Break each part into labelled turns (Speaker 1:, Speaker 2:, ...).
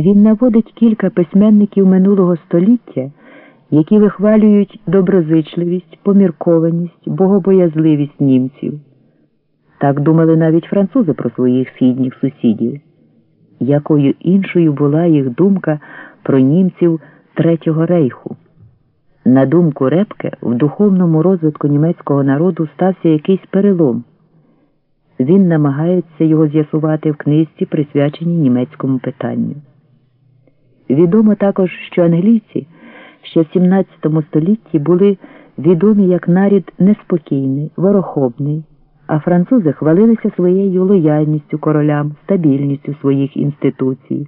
Speaker 1: Він наводить кілька письменників минулого століття, які вихвалюють доброзичливість, поміркованість, богобоязливість німців. Так думали навіть французи про своїх східніх сусідів. Якою іншою була їх думка про німців Третього рейху? На думку Репке, в духовному розвитку німецького народу стався якийсь перелом. Він намагається його з'ясувати в книжці, присвяченій німецькому питанню. Відомо також, що англійці ще в 17 столітті були відомі як нарід неспокійний, ворохобний, а французи хвалилися своєю лояльністю королям, стабільністю своїх інституцій.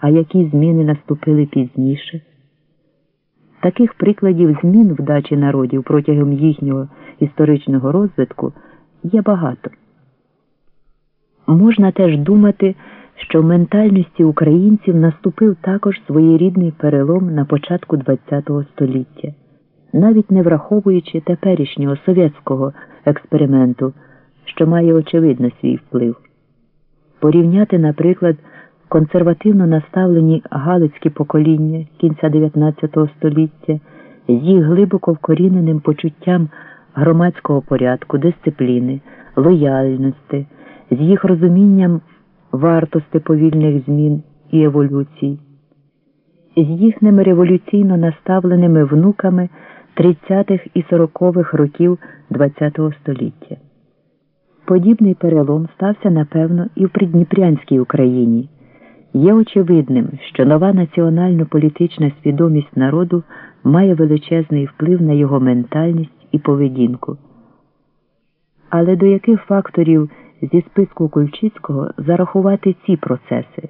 Speaker 1: А які зміни наступили пізніше? Таких прикладів змін в дачі народів протягом їхнього історичного розвитку є багато. Можна теж думати, що в ментальності українців наступив також своєрідний перелом на початку ХХ століття, навіть не враховуючи теперішнього совєтського експерименту, що має очевидно свій вплив. Порівняти, наприклад, консервативно наставлені галицькі покоління кінця XIX століття з їх глибоко вкоріненим почуттям громадського порядку, дисципліни, лояльності, з їх розумінням вартості повільних змін і еволюцій, з їхніми революційно наставленими внуками 30-х і 40-х років ХХ століття. Подібний перелом стався, напевно, і в Придніпрянській Україні. Є очевидним, що нова національно-політична свідомість народу має величезний вплив на його ментальність і поведінку. Але до яких факторів зі списку Кульчицького зарахувати ці процеси?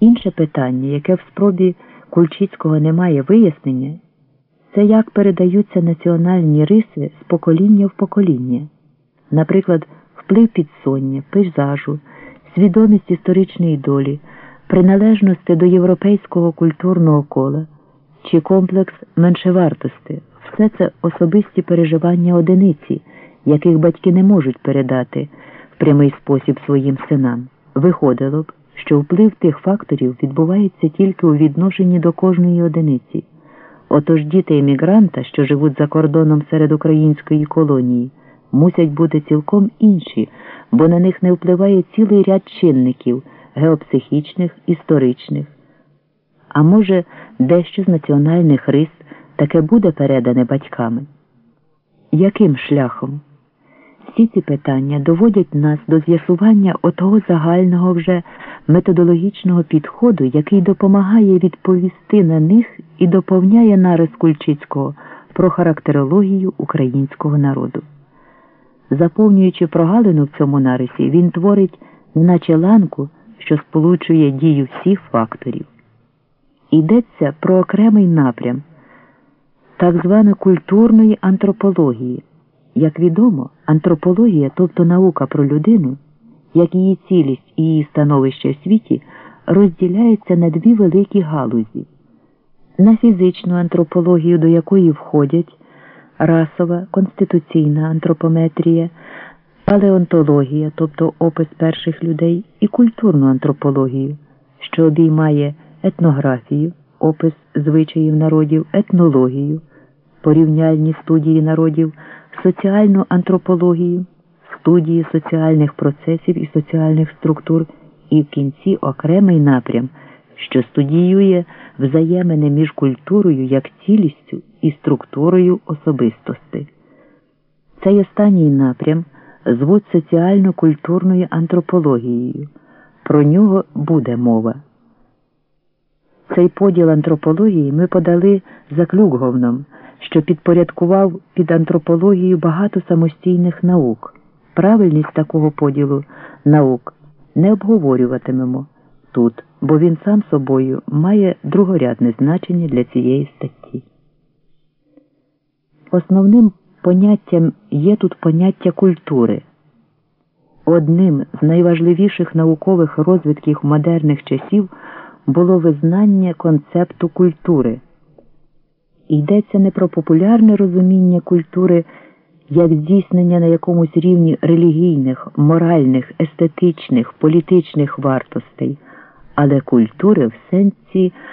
Speaker 1: Інше питання, яке в спробі Кульчицького немає вияснення, це як передаються національні риси з покоління в покоління, наприклад, вплив підсоння, пейзажу свідомість історичної долі, приналежності до європейського культурного кола чи комплекс меншевартості все це особисті переживання одиниці, яких батьки не можуть передати в прямий спосіб своїм синам. Виходило б, що вплив тих факторів відбувається тільки у відношенні до кожної одиниці. Отож діти емігранта, що живуть за кордоном серед української колонії, мусять бути цілком інші бо на них не впливає цілий ряд чинників геопсихічних, історичних. А може, дещо з національних рис таке буде передане батьками? Яким шляхом? Всі ці питання доводять нас до з'ясування отого загального вже методологічного підходу, який допомагає відповісти на них і доповняє нарис Кульчицького про характерологію українського народу. Заповнюючи прогалину в цьому нарисі, він творить наче ланку, що сполучує дію всіх факторів. Йдеться про окремий напрям так званої культурної антропології. Як відомо, антропологія, тобто наука про людину, як її цілість і її становище в світі, розділяється на дві великі галузі. На фізичну антропологію, до якої входять расова, конституційна антропометрія, палеонтологія, тобто опис перших людей, і культурну антропологію, що обіймає етнографію, опис звичаїв народів, етнологію, порівняльні студії народів, соціальну антропологію, студії соціальних процесів і соціальних структур, і в кінці окремий напрям, що студіює взаємини між культурою як цілістю і структурою особистості. Цей останній напрям звуть соціально-культурною антропологією. Про нього буде мова. Цей поділ антропології ми подали за Клюкговном, що підпорядкував під антропологію багато самостійних наук. Правильність такого поділу наук не обговорюватимемо тут, бо він сам собою має другорядне значення для цієї статті. Основним поняттям є тут поняття культури. Одним з найважливіших наукових розвитків модерних часів було визнання концепту культури. Йдеться не про популярне розуміння культури як здійснення на якомусь рівні релігійних, моральних, естетичних, політичних вартостей але культури в сенсі